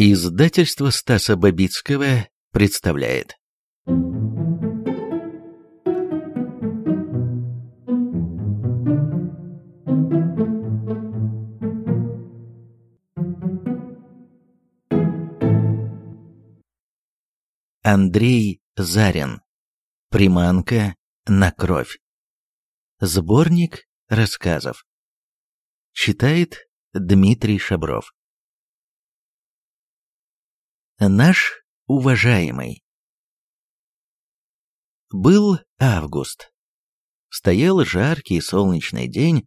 Издательство Стаса Бабицкого представляет. Андрей Зарин. Приманка на кровь Сборник рассказов Читает Дмитрий Шабров Наш уважаемый. Был август. Стоял жаркий солнечный день,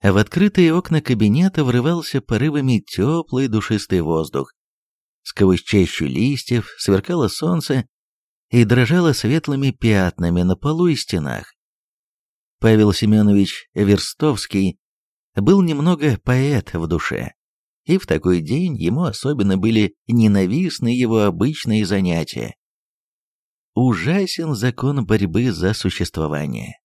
а в открытые окна кабинета врывался порывами теплый душистый воздух. Сквозь чащу листьев сверкало солнце и дрожало светлыми пятнами на полу и стенах. Павел Семенович Верстовский был немного поэт в душе и в такой день ему особенно были ненавистны его обычные занятия. Ужасен закон борьбы за существование.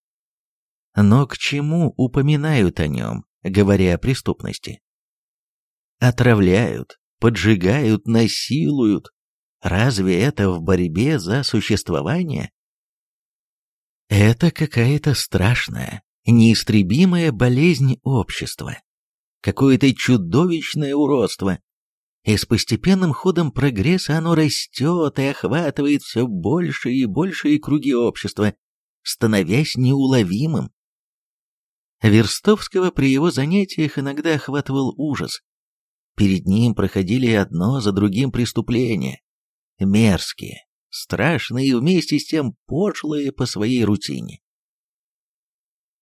Но к чему упоминают о нем, говоря о преступности? Отравляют, поджигают, насилуют. Разве это в борьбе за существование? Это какая-то страшная, неистребимая болезнь общества какое-то чудовищное уродство. И с постепенным ходом прогресса оно растет и охватывает все больше и большие круги общества, становясь неуловимым. Верстовского при его занятиях иногда охватывал ужас. Перед ним проходили одно за другим преступления. Мерзкие, страшные и вместе с тем пошлые по своей рутине.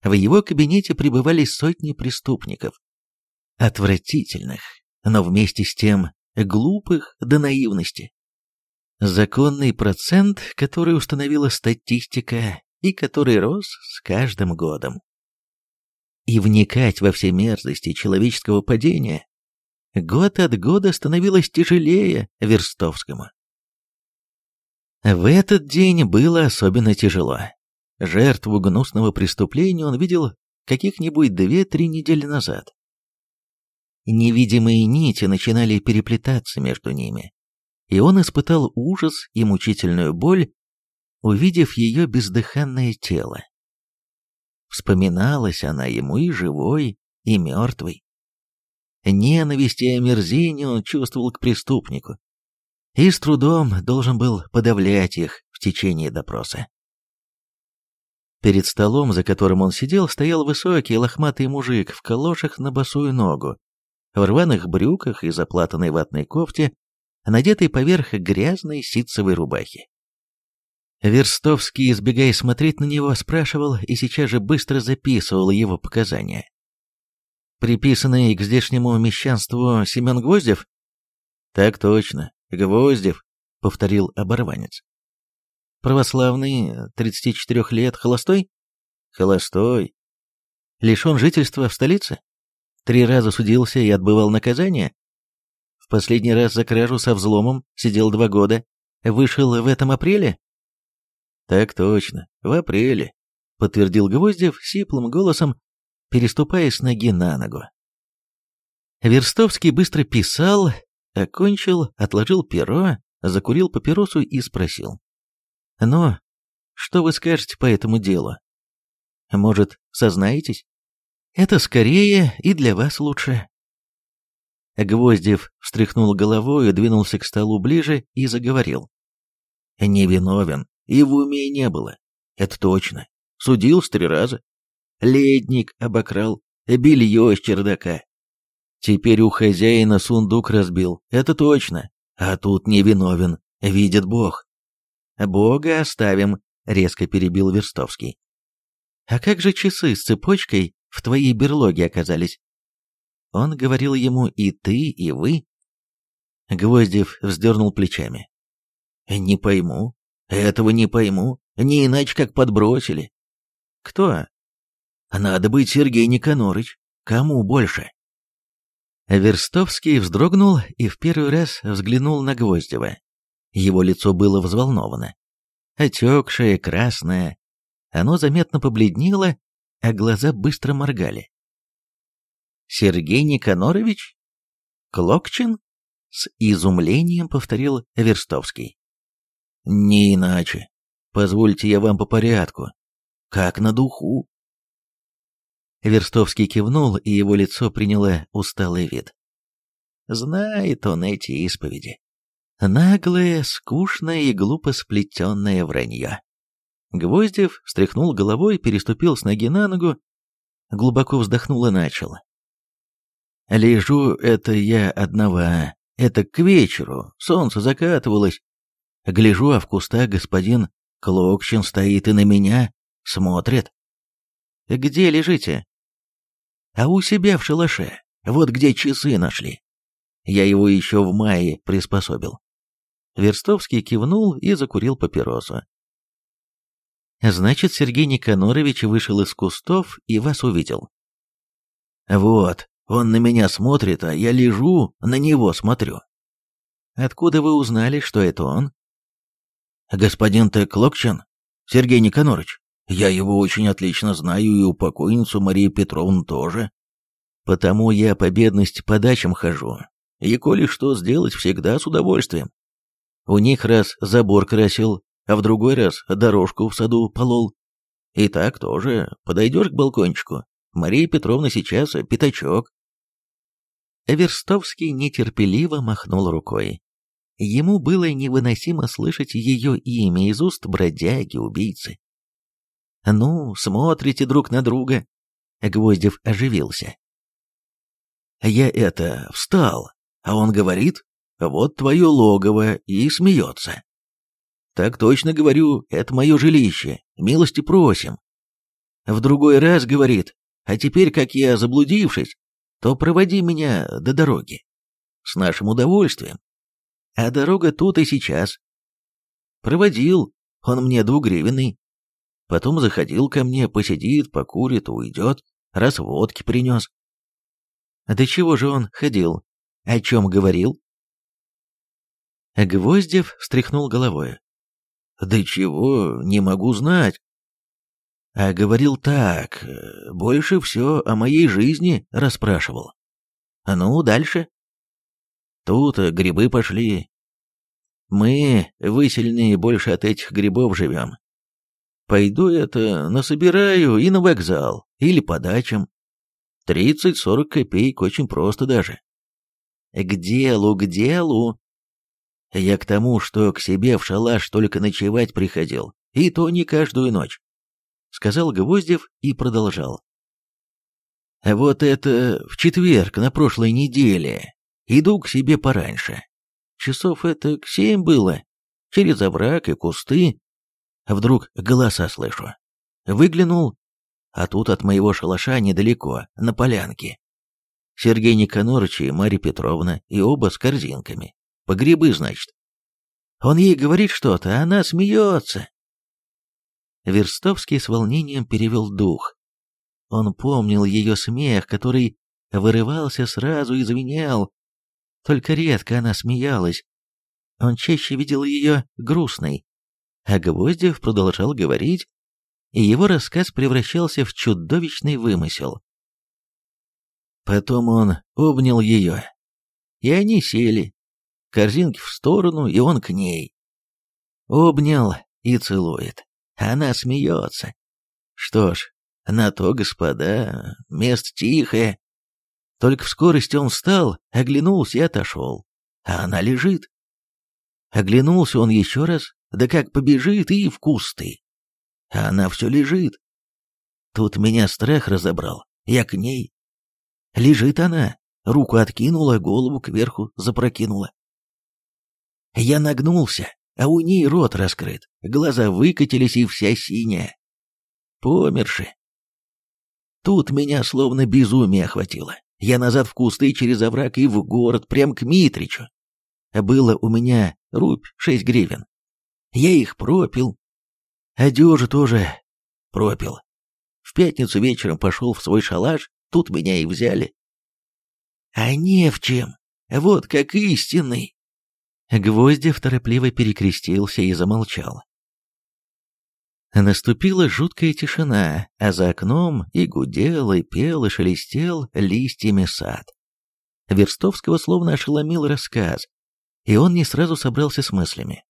В его кабинете пребывали сотни преступников, отвратительных, но вместе с тем глупых до наивности. Законный процент, который установила статистика и который рос с каждым годом. И вникать во все мерзости человеческого падения год от года становилось тяжелее Верстовскому. В этот день было особенно тяжело. Жертву гнусного преступления он видел каких-нибудь две-три недели назад невидимые нити начинали переплетаться между ними, и он испытал ужас и мучительную боль, увидев ее бездыханное тело. Вспоминалась она ему и живой, и мертвой. Ненависть и омерзение он чувствовал к преступнику, и с трудом должен был подавлять их в течение допроса. Перед столом, за которым он сидел, стоял высокий лохматый мужик в калошах на босую ногу, в рваных брюках и заплатанной ватной кофте, надетой поверх грязной ситцевой рубахи. Верстовский, избегая смотреть на него, спрашивал и сейчас же быстро записывал его показания. «Приписанный к здешнему мещанству Семен Гвоздев?» «Так точно, Гвоздев», — повторил оборванец. «Православный, 34 лет, холостой?» «Холостой». «Лишен жительства в столице?» Три раза судился и отбывал наказание? В последний раз за кражу со взломом сидел два года. Вышел в этом апреле? Так точно, в апреле, подтвердил Гвоздев сиплым голосом, переступая с ноги на ногу. Верстовский быстро писал, окончил, отложил перо, закурил папиросу и спросил. «Ну, что вы скажете по этому делу? Может, сознаетесь?» Это скорее и для вас лучше. Гвоздев встряхнул головой, двинулся к столу ближе и заговорил. Невиновен, и в уме не было. Это точно. Судил с три раза. Ледник обокрал, белье с чердака. Теперь у хозяина сундук разбил, это точно. А тут невиновен, видит Бог. Бога оставим, резко перебил Верстовский. А как же часы с цепочкой в твоей берлоге оказались. Он говорил ему и ты, и вы. Гвоздев вздернул плечами. Не пойму, этого не пойму, не иначе как подбросили. Кто? Надо быть Сергей Никонорыч. Кому больше? Верстовский вздрогнул и в первый раз взглянул на Гвоздева. Его лицо было взволновано. Отекшее, красное, Оно заметно побледнело, а глаза быстро моргали. «Сергей Никанорович? Клокчин?» С изумлением повторил Верстовский. «Не иначе. Позвольте я вам по порядку. Как на духу». Верстовский кивнул, и его лицо приняло усталый вид. Знает он эти исповеди. Наглое, скучное и глупо сплетенное вранье. Гвоздев встряхнул головой, переступил с ноги на ногу, глубоко вздохнул и начал. «Лежу это я одного, это к вечеру, солнце закатывалось. Гляжу, а в кустах господин Клокчин стоит и на меня смотрит. «Где лежите?» «А у себя в шалаше, вот где часы нашли. Я его еще в мае приспособил». Верстовский кивнул и закурил папиросу. «Значит, Сергей Никанорович вышел из кустов и вас увидел?» «Вот, он на меня смотрит, а я лежу, на него смотрю». «Откуда вы узнали, что это он?» «Господин Т. Клокчин, Сергей Никанорович, я его очень отлично знаю и у покойницу Марии Петровны тоже. Потому я по бедности по дачам хожу, и коли что сделать, всегда с удовольствием. У них раз забор красил, а в другой раз дорожку в саду полол. И так тоже подойдешь к балкончику. Мария Петровна сейчас пятачок. Верстовский нетерпеливо махнул рукой. Ему было невыносимо слышать ее имя из уст бродяги-убийцы. «Ну, смотрите друг на друга», — Гвоздев оживился. «Я это, встал, а он говорит, вот твое логово, и смеется. Так точно говорю, это мое жилище, милости просим. В другой раз говорит, а теперь, как я заблудившись, то проводи меня до дороги. С нашим удовольствием. А дорога тут и сейчас. Проводил, он мне двугривенный. Потом заходил ко мне, посидит, покурит, уйдет, раз водки принес. До чего же он ходил? О чем говорил? Гвоздев встряхнул головой. «Да чего, не могу знать». А говорил так, больше все о моей жизни расспрашивал. Ну, дальше. Тут грибы пошли. Мы, выселенные, больше от этих грибов живем. Пойду это насобираю и на вокзал, или по дачам. Тридцать-сорок копеек очень просто даже. К делу, к делу. Я к тому, что к себе в шалаш только ночевать приходил, и то не каждую ночь. Сказал Гвоздев и продолжал. Вот это в четверг на прошлой неделе. Иду к себе пораньше. Часов это к семь было. Через овраг и кусты. Вдруг голоса слышу. Выглянул, а тут от моего шалаша недалеко, на полянке. Сергей Никонорович и Марья Петровна, и оба с корзинками. По грибы, значит. Он ей говорит что-то, а она смеется. Верстовский с волнением перевел дух. Он помнил ее смех, который вырывался сразу и звенел. Только редко она смеялась. Он чаще видел ее грустной. А Гвоздев продолжал говорить, и его рассказ превращался в чудовищный вымысел. Потом он обнял ее, и они сели, корзинки в сторону, и он к ней. Обнял и целует. Она смеется. Что ж, на то, господа, место тихое. Только в скорости он встал, оглянулся и отошел. А она лежит. Оглянулся он еще раз, да как побежит и в кусты. А она все лежит. Тут меня страх разобрал, я к ней. Лежит она, руку откинула, голову кверху запрокинула. Я нагнулся, а у ней рот раскрыт, глаза выкатились и вся синяя. Померши. Тут меня словно безумие охватило. Я назад в кусты через овраг и в город, прям к Митричу. Было у меня рубь шесть гривен. Я их пропил. Одежу тоже пропил. В пятницу вечером пошел в свой шалаш, Тут меня и взяли. А не в чем. Вот как истинный. Гвоздев торопливо перекрестился и замолчал. Наступила жуткая тишина, а за окном и гудел, и пел, и шелестел листьями сад. Верстовского словно ошеломил рассказ, и он не сразу собрался с мыслями.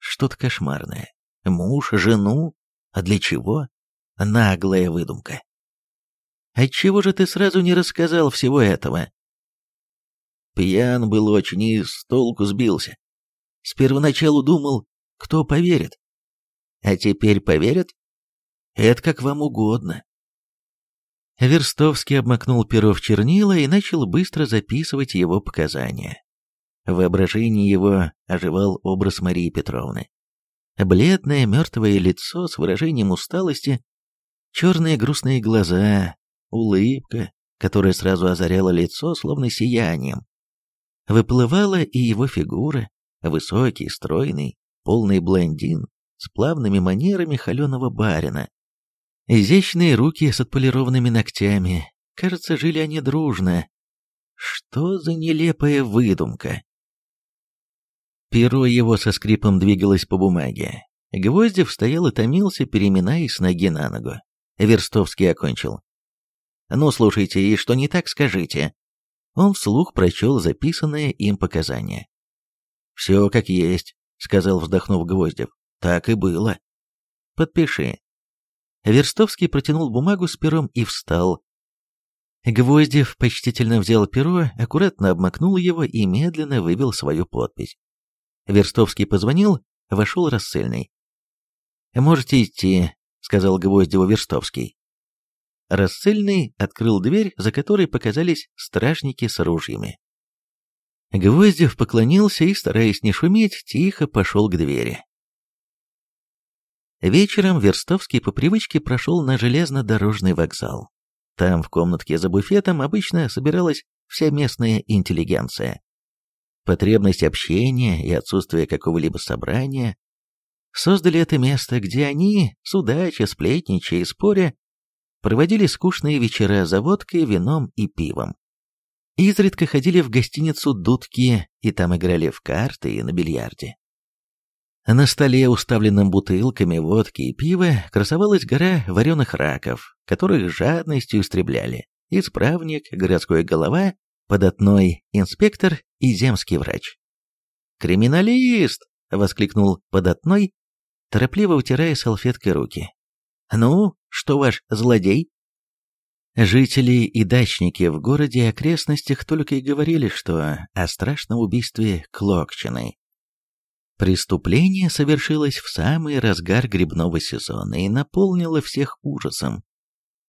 Что-то кошмарное. Муж, жену? А для чего? Наглая выдумка. Отчего же ты сразу не рассказал всего этого? Пьян был очень и с толку сбился. С первоначалу думал, кто поверит. А теперь поверят? Это как вам угодно. Верстовский обмакнул перо в чернила и начал быстро записывать его показания. В воображении его оживал образ Марии Петровны. Бледное мертвое лицо с выражением усталости, черные грустные глаза, улыбка, которая сразу озаряла лицо, словно сиянием. Выплывала и его фигура, высокий, стройный, полный блондин, с плавными манерами холеного барина. Изящные руки с отполированными ногтями, кажется, жили они дружно. Что за нелепая выдумка? Перо его со скрипом двигалось по бумаге. Гвоздев стоял и томился, переминаясь с ноги на ногу. Верстовский окончил. «Ну, слушайте, и что не так, скажите». Он вслух прочел записанное им показания. «Все как есть», — сказал, вздохнув Гвоздев. «Так и было». «Подпиши». Верстовский протянул бумагу с пером и встал. Гвоздев почтительно взял перо, аккуратно обмакнул его и медленно вывел свою подпись. Верстовский позвонил, вошел рассыльный. «Можете идти», — сказал Гвоздеву Верстовский. Рассыльный открыл дверь, за которой показались стражники с ружьями. Гвоздев поклонился и, стараясь не шуметь, тихо пошел к двери. Вечером Верстовский по привычке прошел на железнодорожный вокзал. Там, в комнатке за буфетом, обычно собиралась вся местная интеллигенция. Потребность общения и отсутствие какого-либо собрания создали это место, где они, судача, сплетничая и споря, проводили скучные вечера за водкой, вином и пивом. Изредка ходили в гостиницу «Дудки» и там играли в карты и на бильярде. На столе, уставленном бутылками водки и пива, красовалась гора вареных раков, которых жадностью истребляли исправник, городской голова, податной инспектор и земский врач. «Криминалист!» — воскликнул податной, торопливо утирая салфеткой руки. «Ну, что ваш злодей?» Жители и дачники в городе и окрестностях только и говорили, что о страшном убийстве Клокчиной. Преступление совершилось в самый разгар грибного сезона и наполнило всех ужасом.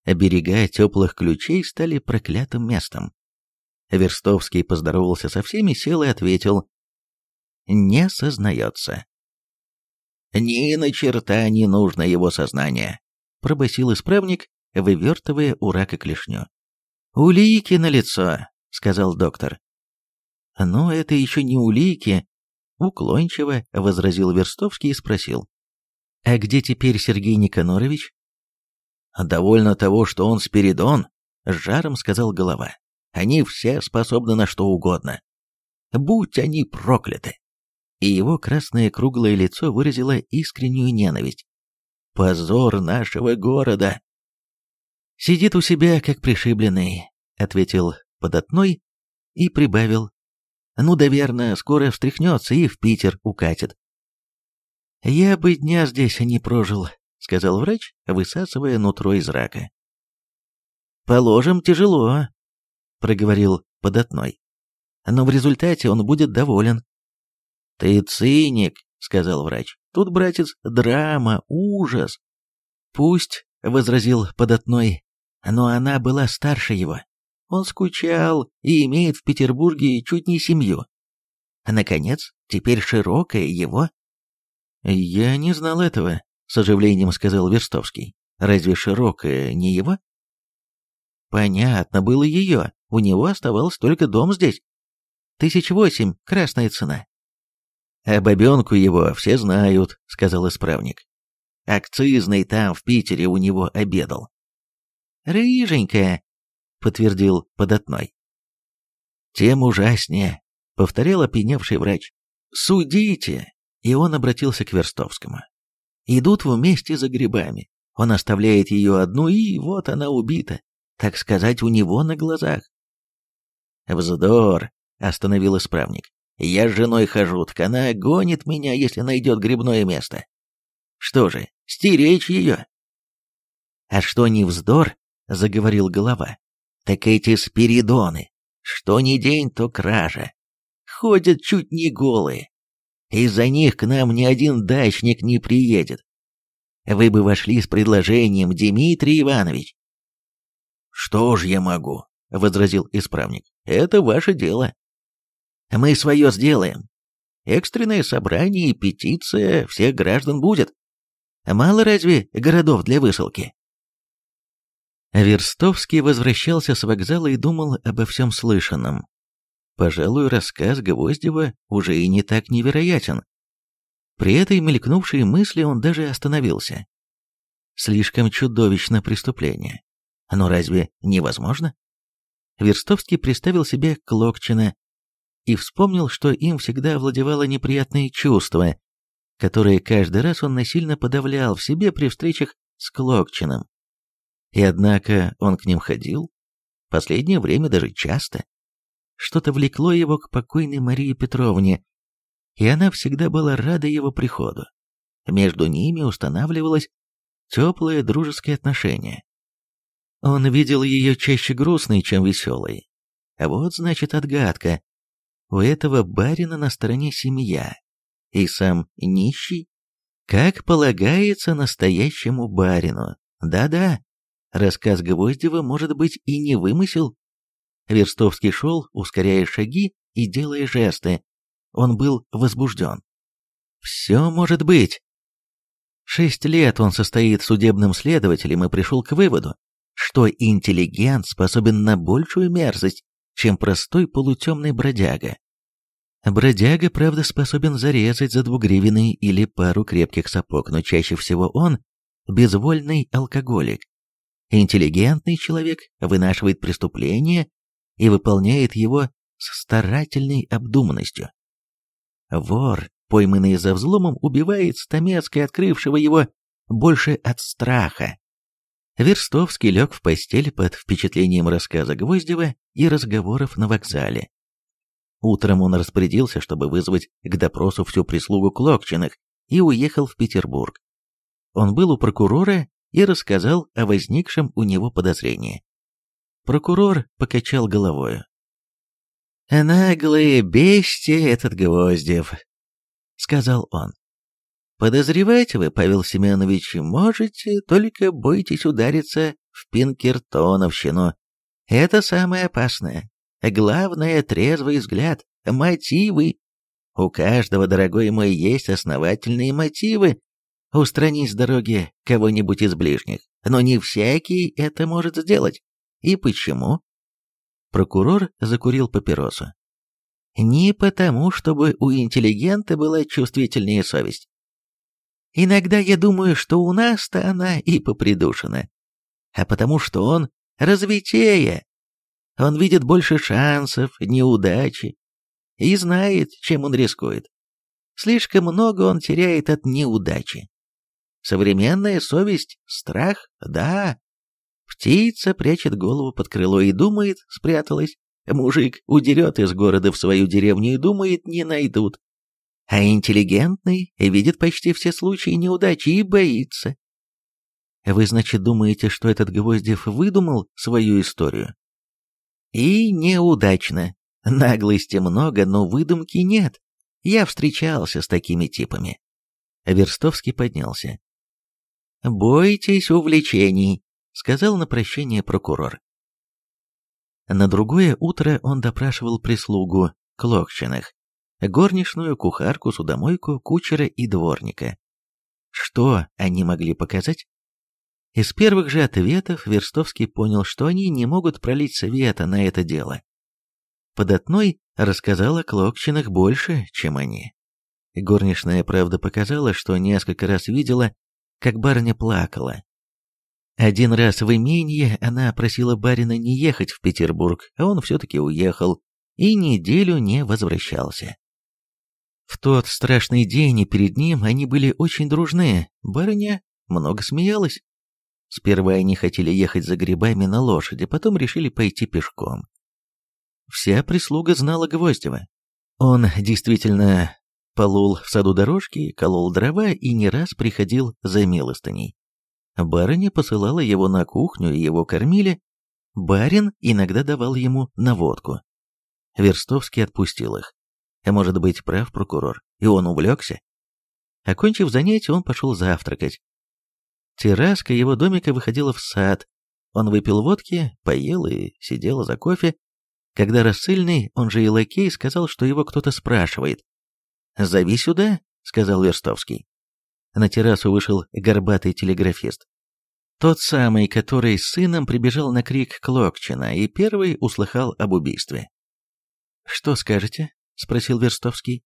Берега теплых ключей стали проклятым местом. Верстовский поздоровался со всеми, сел и ответил. «Не сознается». «Ни на черта не нужно его сознание», — пробасил исправник, вывертывая у рака клешню. «Улики на лицо, сказал доктор. «Но это еще не улики», — уклончиво возразил Верстовский и спросил. «А где теперь Сергей Никонорович?» «Довольно того, что он Спиридон», — с жаром сказал голова. «Они все способны на что угодно. Будь они прокляты!» И его красное круглое лицо выразило искреннюю ненависть. «Позор нашего города!» «Сидит у себя, как пришибленный», — ответил податной и прибавил. «Ну, да скоро встряхнется и в Питер укатит». «Я бы дня здесь не прожил», — сказал врач, высасывая нутро из рака. «Положим, тяжело», — проговорил податной. «Но в результате он будет доволен». «Ты циник», — сказал врач. «Тут, братец, драма, ужас». «Пусть», — возразил податной, но она была старше его. Он скучал и имеет в Петербурге чуть не семью. Наконец, теперь широкая его. «Я не знал этого», — с оживлением сказал Верстовский. «Разве широкая не его?» «Понятно, было ее. У него оставался только дом здесь. Тысяч восемь, красная цена». «А бабенку его все знают», — сказал исправник. «Акцизный там, в Питере, у него обедал. «Рыженькая», — подтвердил податной. «Тем ужаснее», — повторял опьяневший врач. «Судите!» И он обратился к Верстовскому. Идут вместе за грибами. Он оставляет ее одну, и вот она убита, так сказать, у него на глазах. «Вздор!» — остановил исправник. «Я с женой хожу, так она гонит меня, если найдет грибное место. Что же, стеречь ее?» «А что не вздор?» — заговорил голова. «Так эти спиридоны, что ни день, то кража. Ходят чуть не голые. Из-за них к нам ни один дачник не приедет. Вы бы вошли с предложением, Дмитрий Иванович. «Что ж я могу?» — возразил исправник. «Это ваше дело. Мы свое сделаем. Экстренное собрание и петиция всех граждан будет. Мало разве городов для высылки?» Верстовский возвращался с вокзала и думал обо всем слышанном. Пожалуй, рассказ Гвоздева уже и не так невероятен. При этой мелькнувшей мысли он даже остановился. Слишком чудовищно преступление. Но разве невозможно? Верстовский представил себе Клокчина и вспомнил, что им всегда овладевало неприятные чувства, которые каждый раз он насильно подавлял в себе при встречах с Клокчиным. И однако он к ним ходил, последнее время даже часто. Что-то влекло его к покойной Марии Петровне, и она всегда была рада его приходу. Между ними устанавливалось теплое дружеское отношение. Он видел ее чаще грустной, чем веселой. А вот, значит, отгадка. У этого барина на стороне семья, и сам нищий, как полагается настоящему барину. Да-да, рассказ Гвоздева, может быть, и не вымысел, Верстовский шел, ускоряя шаги и делая жесты. Он был возбужден. «Все может быть!» Шесть лет он состоит судебным следователем и пришел к выводу, что интеллигент способен на большую мерзость, чем простой полутемный бродяга. Бродяга, правда, способен зарезать за двугривенный или пару крепких сапог, но чаще всего он – безвольный алкоголик. Интеллигентный человек вынашивает преступление и выполняет его с старательной обдуманностью. Вор, пойманный за взломом, убивает стамецкой, открывшего его, больше от страха. Верстовский лег в постель под впечатлением рассказа Гвоздева и разговоров на вокзале. Утром он распорядился, чтобы вызвать к допросу всю прислугу Клокчиных, и уехал в Петербург. Он был у прокурора и рассказал о возникшем у него подозрении. Прокурор покачал головою. «Наглое бестие этот Гвоздев», — сказал он. «Подозревать вы, Павел Семенович, можете, только бойтесь удариться в пинкертоновщину. Это самое опасное. Главное — трезвый взгляд, мотивы. У каждого, дорогой мой, есть основательные мотивы устранить с дороги кого-нибудь из ближних, но не всякий это может сделать. И почему? Прокурор закурил папиросу. Не потому, чтобы у интеллигента была чувствительнее совесть. Иногда я думаю, что у нас-то она и попридушена. А потому что он развитее. Он видит больше шансов, неудачи. И знает, чем он рискует. Слишком много он теряет от неудачи. Современная совесть, страх, да, Птица прячет голову под крыло и думает, спряталась. Мужик удерет из города в свою деревню и думает, не найдут. А интеллигентный видит почти все случаи неудачи и боится. Вы, значит, думаете, что этот Гвоздев выдумал свою историю? И неудачно. Наглости много, но выдумки нет. Я встречался с такими типами. Верстовский поднялся. «Бойтесь увлечений», — сказал на прощение прокурор. На другое утро он допрашивал прислугу Клокчиных, горничную, кухарку, судомойку, кучера и дворника. Что они могли показать? Из первых же ответов Верстовский понял, что они не могут пролить света на это дело. Податной рассказал о Клокчинах больше, чем они. Горничная, правда, показала, что несколько раз видела, как барыня плакала, один раз в имении она просила барина не ехать в Петербург, а он все-таки уехал и неделю не возвращался. В тот страшный день и перед ним они были очень дружны, барыня много смеялась. Сперва они хотели ехать за грибами на лошади, потом решили пойти пешком. Вся прислуга знала Гвоздева. Он действительно полол в саду дорожки, колол дрова и не раз приходил за милостыней. Барыня посылала его на кухню, и его кормили. Барин иногда давал ему наводку. Верстовский отпустил их. Может быть, прав прокурор, и он увлекся. Окончив занятие, он пошел завтракать. Терраска его домика выходила в сад. Он выпил водки, поел и сидел за кофе, когда рассыльный, он же и лакей, сказал, что его кто-то спрашивает. «Зови сюда», — сказал Верстовский. На террасу вышел горбатый телеграфист. Тот самый, который с сыном прибежал на крик Клокчина и первый услыхал об убийстве. «Что скажете?» — спросил Верстовский.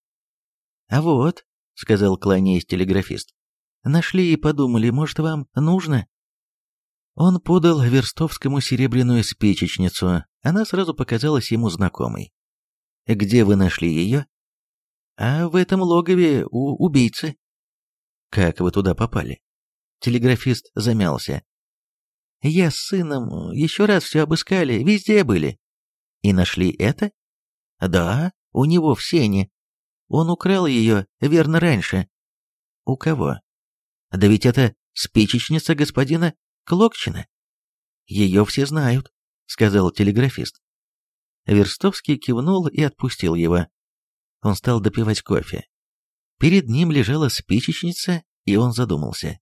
«А вот», — сказал кланяясь телеграфист, — «нашли и подумали, может, вам нужно?» Он подал Верстовскому серебряную спичечницу, она сразу показалась ему знакомой. «Где вы нашли ее?» «А в этом логове у убийцы». «Как вы туда попали?» Телеграфист замялся. «Я с сыном еще раз все обыскали, везде были». «И нашли это?» «Да, у него в сене. Он украл ее, верно, раньше». «У кого?» «Да ведь это спичечница господина Клокчина. Ее все знают, сказал телеграфист. Верстовский кивнул и отпустил его. Он стал допивать кофе. Перед ним лежала спичечница, и он задумался.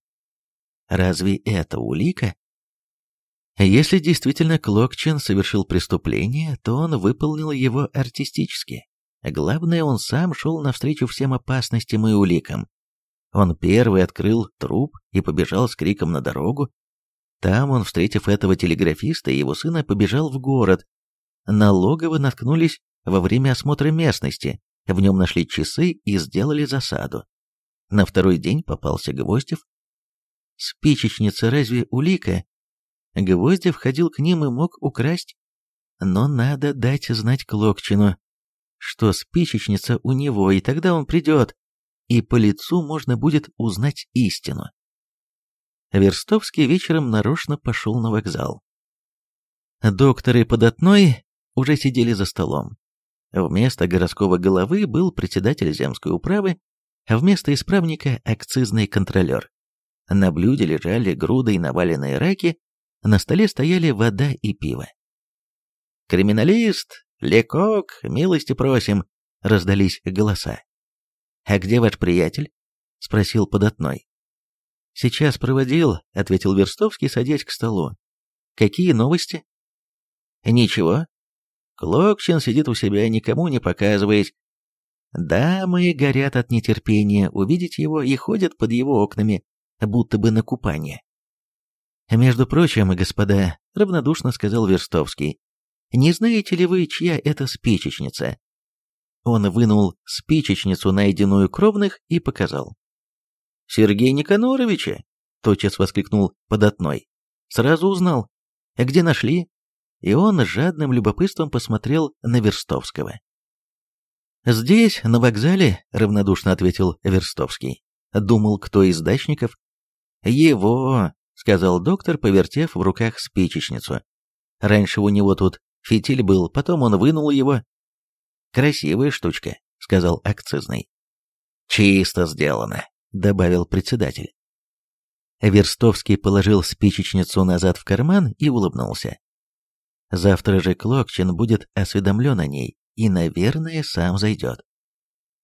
Разве это улика? Если действительно Клокчин совершил преступление, то он выполнил его артистически. Главное, он сам шел навстречу всем опасностям и уликам. Он первый открыл труп и побежал с криком на дорогу, там он, встретив этого телеграфиста и его сына, побежал в город. На логово наткнулись во время осмотра местности, в нем нашли часы и сделали засаду. На второй день попался Гвоздев. Спичечница разве улика? Гвоздев ходил к ним и мог украсть. Но надо дать знать Клокчину, что спичечница у него, и тогда он придет, и по лицу можно будет узнать истину. Верстовский вечером нарочно пошел на вокзал. Доктор и податной уже сидели за столом. Вместо городского головы был председатель земской управы, а вместо исправника – акцизный контролер. На блюде лежали грудой наваленные раки, на столе стояли вода и пиво. «Криминалист! Лекок! Милости просим!» — раздались голоса. «А где ваш приятель?» — спросил податной. «Сейчас проводил», — ответил Верстовский, садясь к столу. «Какие новости?» «Ничего. Клокчин сидит у себя, никому не показываясь. Дамы горят от нетерпения увидеть его и ходят под его окнами, будто бы на купание». «Между прочим, господа», — равнодушно сказал Верстовский, «не знаете ли вы, чья это спичечница?» Он вынул спичечницу, найденную кровных, и показал. Сергей Никаноровича!» — тотчас воскликнул податной. «Сразу узнал. Где нашли?» И он с жадным любопытством посмотрел на Верстовского. «Здесь, на вокзале», — равнодушно ответил Верстовский. Думал, кто из дачников. «Его», — сказал доктор, повертев в руках спичечницу. «Раньше у него тут фитиль был, потом он вынул его». «Красивая штучка», — сказал акцизный. «Чисто сделано», добавил председатель. Верстовский положил спичечницу назад в карман и улыбнулся. Завтра же Клокчин будет осведомлен о ней и, наверное, сам зайдет.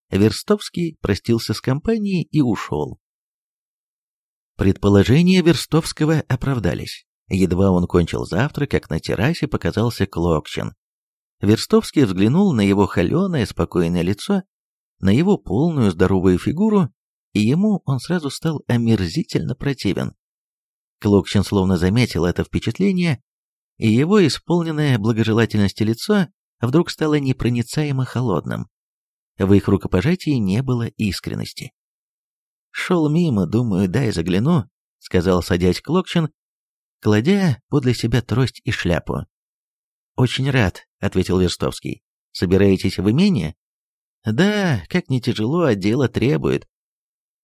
Верстовский простился с компанией и ушел. Предположения Верстовского оправдались. Едва он кончил завтрак, как на террасе показался Клокчин. Верстовский взглянул на его холеное, спокойное лицо, на его полную здоровую фигуру и ему он сразу стал омерзительно противен. Клокчин словно заметил это впечатление, и его исполненное благожелательности лицо вдруг стало непроницаемо холодным. В их рукопожатии не было искренности. «Шел мимо, думаю, дай загляну», — сказал, садясь Клокчин, кладя подле себя трость и шляпу. «Очень рад», — ответил Верстовский. «Собираетесь в имение?» Да, как не тяжело, а дело требует.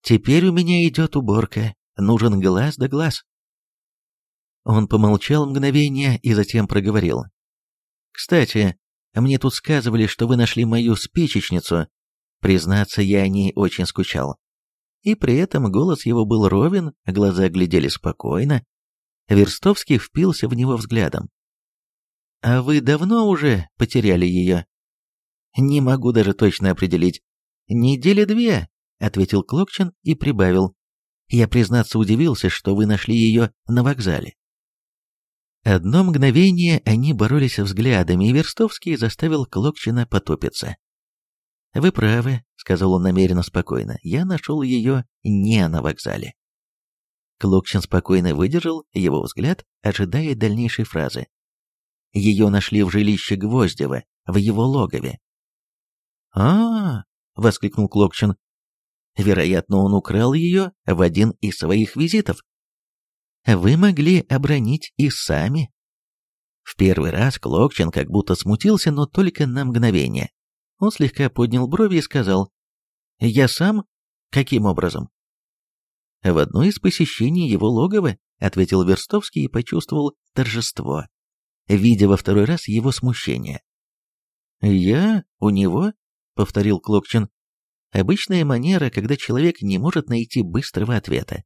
Теперь у меня идет уборка, нужен глаз да глаз. Он помолчал мгновение и затем проговорил. «Кстати, мне тут сказывали, что вы нашли мою спичечницу. Признаться, я о ней очень скучал. И при этом голос его был ровен, глаза глядели спокойно. Верстовский впился в него взглядом. «А вы давно уже потеряли ее?» «Не могу даже точно определить. Недели две», — ответил Клокчин и прибавил. «Я, признаться, удивился, что вы нашли ее на вокзале». Одно мгновение они боролись взглядами, и Верстовский заставил Клокчина потопиться. «Вы правы», — сказал он намеренно спокойно, — «я нашел ее не на вокзале». Клокчин спокойно выдержал его взгляд, ожидая дальнейшей фразы. Ее нашли в жилище Гвоздева, в его логове. а, воскликнул Клокчин. «Вероятно, он украл ее в один из своих визитов». «Вы могли обронить и сами». В первый раз Клокчин как будто смутился, но только на мгновение. Он слегка поднял брови и сказал, «Я сам? Каким образом?» «В одно из посещений его логова», — ответил Верстовский и почувствовал торжество, видя во второй раз его смущение. «Я? У него?» — повторил Клокчин. «Обычная манера, когда человек не может найти быстрого ответа.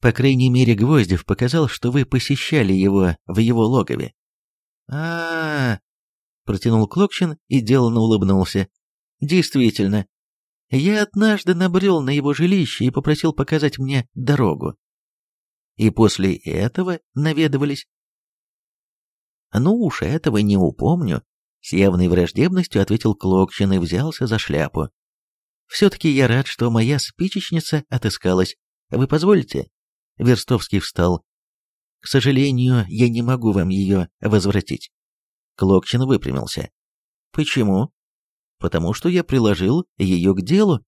По крайней мере, Гвоздев показал, что вы посещали его в его логове. а, -а, -а протянул Клокчин и деланно улыбнулся. «Действительно, я однажды набрел на его жилище и попросил показать мне дорогу. И после этого наведывались. Ну уж этого не упомню, с явной враждебностью ответил Клокчин и взялся за шляпу. Все-таки я рад, что моя спичечница отыскалась. Вы позволите? Верстовский встал. К сожалению, я не могу вам ее возвратить. Клокчин выпрямился. «Почему?» «Потому что я приложил ее к делу».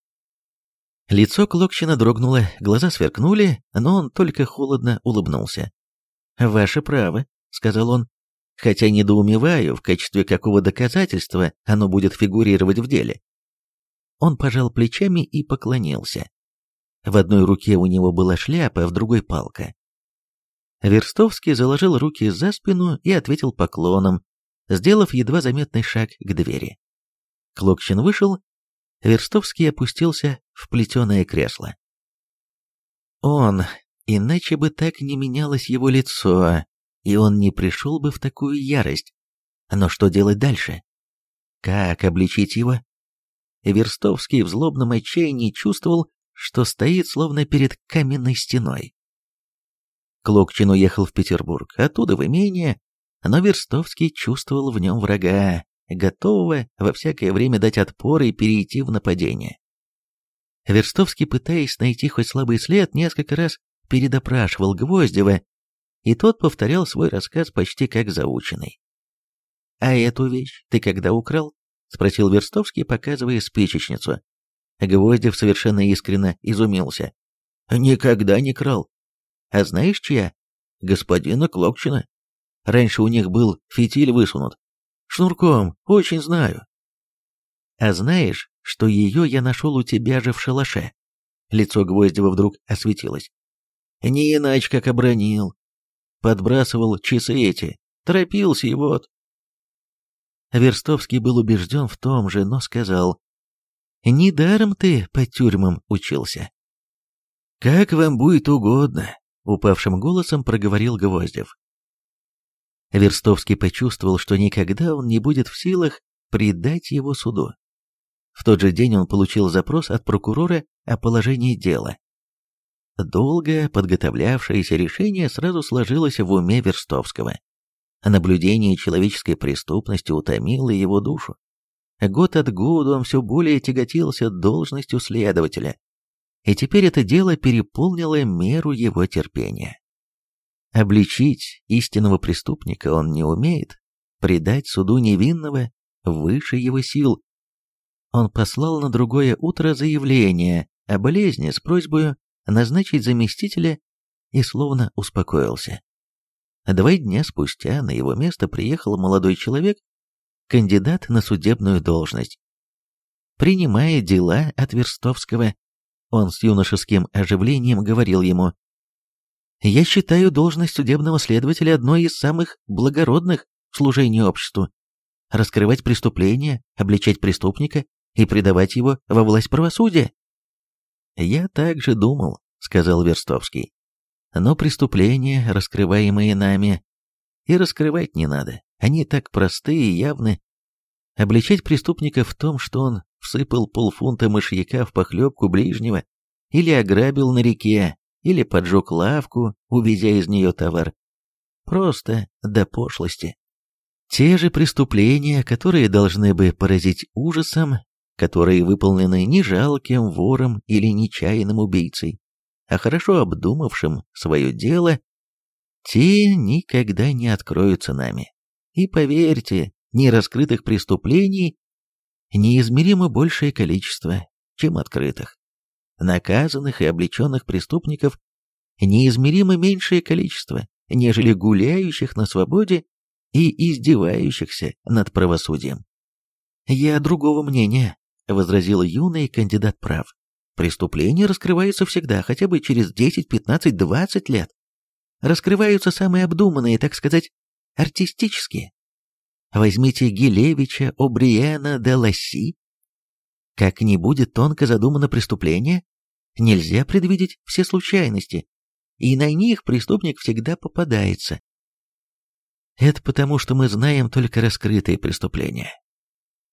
Лицо Клокчина дрогнуло, глаза сверкнули, но он только холодно улыбнулся. «Ваше право», — сказал он, «хотя недоумеваю, в качестве какого доказательства оно будет фигурировать в деле». Он пожал плечами и поклонился. В одной руке у него была шляпа, в другой палка. Верстовский заложил руки за спину и ответил поклоном, сделав едва заметный шаг к двери. Клокчин вышел, Верстовский опустился в плетеное кресло. Он, иначе бы так не менялось его лицо, и он не пришел бы в такую ярость. Но что делать дальше? Как обличить его? Верстовский в злобном отчаянии чувствовал, что стоит словно перед каменной стеной. Клокчин уехал в Петербург, оттуда в имение, но Верстовский чувствовал в нем врага, готового во всякое время дать отпор и перейти в нападение. Верстовский, пытаясь найти хоть слабый след, несколько раз передопрашивал Гвоздева, и тот повторял свой рассказ почти как заученный. «А эту вещь ты когда украл?» — спросил Верстовский, показывая спичечницу. Гвоздев совершенно искренне изумился. «Никогда не крал. А знаешь, чья? Господина Клокчина. Раньше у них был фитиль высунут. Шнурком, очень знаю. А знаешь, что ее я нашел у тебя же в шалаше? Лицо Гвоздева вдруг осветилось. Не иначе, как обронил. Подбрасывал часы эти, торопился и вот. Верстовский был убежден в том же, но сказал, «Недаром ты по тюрьмам учился». «Как вам будет угодно», — упавшим голосом проговорил Гвоздев. Верстовский почувствовал, что никогда он не будет в силах предать его суду. В тот же день он получил запрос от прокурора о положении дела. Долго подготовлявшееся решение сразу сложилось в уме Верстовского. Наблюдение человеческой преступности утомило его душу. Год от года он все более тяготился должностью следователя, и теперь это дело переполнило меру его терпения. Обличить истинного преступника он не умеет, предать суду невинного выше его сил. Он послал на другое утро заявление о болезни с просьбой назначить заместителя и словно успокоился. Два дня спустя на его место приехал молодой человек, кандидат на судебную должность. принимая дела от Верстовского. Он с юношеским оживлением говорил ему, «Я считаю должность судебного следователя одной из самых благородных в служении обществу. Раскрывать преступления, обличать преступника и предавать его во власть правосудия». «Я также думал», — сказал Верстовский. «Но преступления, раскрываемые нами, и раскрывать не надо. Они так просты и явны. Обличать преступника в том, что он всыпал полфунта мышьяка в похлебку ближнего, или ограбил на реке, или поджег лавку, увезя из нее товар. Просто до пошлости. Те же преступления, которые должны бы поразить ужасом, которые выполнены не жалким вором или нечаянным убийцей, а хорошо обдумавшим свое дело, те никогда не откроются нами. И поверьте, нераскрытых преступлений неизмеримо большее количество, чем открытых. Наказанных и облеченных преступников неизмеримо меньшее количество, нежели гуляющих на свободе и издевающихся над правосудием. «Я другого мнения», — возразил юный кандидат прав. «Преступления раскрываются всегда, хотя бы через 10, 15, 20 лет. Раскрываются самые обдуманные, так сказать, артистические. Возьмите Гилевича, Обриена, де Ласси. Как не будет тонко задумано преступление, нельзя предвидеть все случайности, и на них преступник всегда попадается. Это потому, что мы знаем только раскрытые преступления.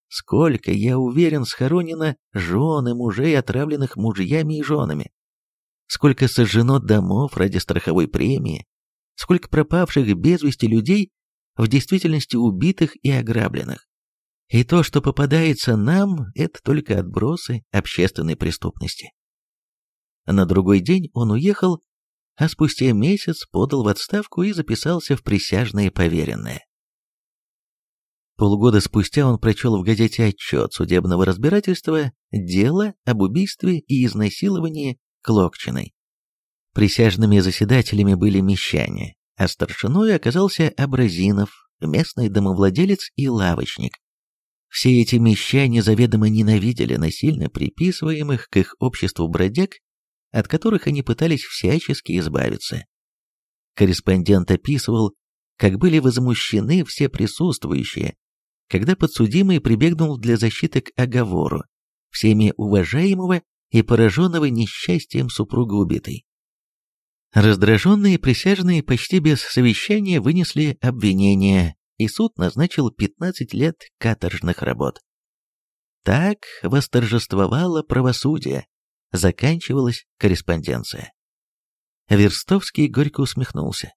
Сколько, я уверен, схоронено жены мужей, отравленных мужьями и женами. Сколько сожжено домов ради страховой премии. Сколько пропавших без вести людей в действительности убитых и ограбленных. И то, что попадается нам, это только отбросы общественной преступности. На другой день он уехал, а спустя месяц подал в отставку и записался в присяжные поверенные. Полгода спустя он прочел в газете отчет судебного разбирательства «Дело об убийстве и изнасиловании Клокчиной». Присяжными заседателями были мещане, а старшиной оказался Абразинов, местный домовладелец и лавочник. Все эти мещане заведомо ненавидели насильно приписываемых к их обществу бродяг, от которых они пытались всячески избавиться. Корреспондент описывал, как были возмущены все присутствующие, когда подсудимый прибегнул для защиты к оговору, всеми уважаемого и пораженного несчастьем супруга убитой. Раздраженные присяжные почти без совещания вынесли обвинение, и суд назначил 15 лет каторжных работ. Так восторжествовало правосудие, заканчивалась корреспонденция. Верстовский горько усмехнулся.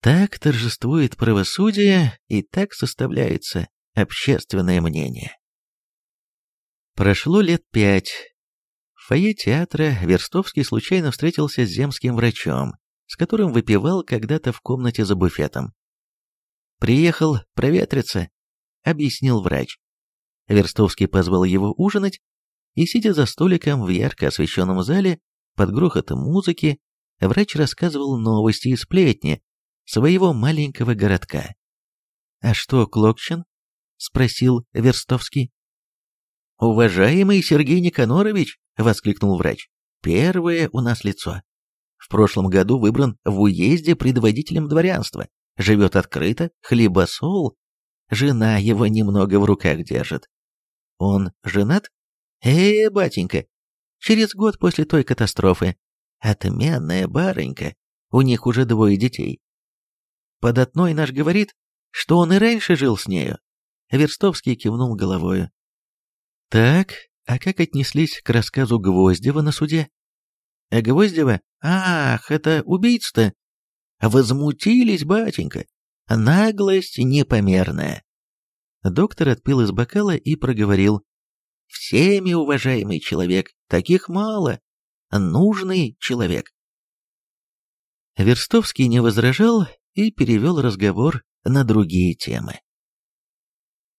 Так торжествует правосудие, и так составляется общественное мнение. Прошло лет пять, фойе театра Верстовский случайно встретился с земским врачом, с которым выпивал когда-то в комнате за буфетом. «Приехал проветриться», — объяснил врач. Верстовский позвал его ужинать, и, сидя за столиком в ярко освещенном зале, под грохотом музыки, врач рассказывал новости и сплетни своего маленького городка. «А что, Клокчин?» — спросил Верстовский. «Уважаемый Сергей Никанорович!» — воскликнул врач. «Первое у нас лицо. В прошлом году выбран в уезде предводителем дворянства. Живет открыто, хлебосол. Жена его немного в руках держит. Он женат? Э, батенька, через год после той катастрофы. Отменная барынька. У них уже двое детей. Податной наш говорит, что он и раньше жил с нею. Верстовский кивнул головою. Так, а как отнеслись к рассказу Гвоздева на суде? А Гвоздева? Ах, это убийца-то! Возмутились, батенька. Наглость непомерная. Доктор отпил из бокала и проговорил. Всеми уважаемый человек, таких мало. Нужный человек. Верстовский не возражал и перевел разговор на другие темы.